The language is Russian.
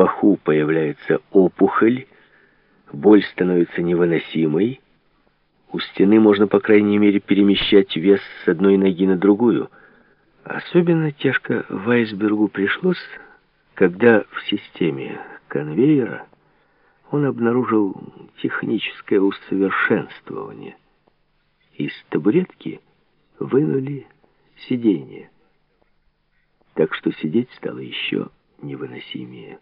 паху появляется опухоль, боль становится невыносимой, у стены можно, по крайней мере, перемещать вес с одной ноги на другую. Особенно тяжко Вайсбергу пришлось, когда в системе конвейера он обнаружил техническое усовершенствование. Из табуретки вынули сиденье, так что сидеть стало еще невыносимее.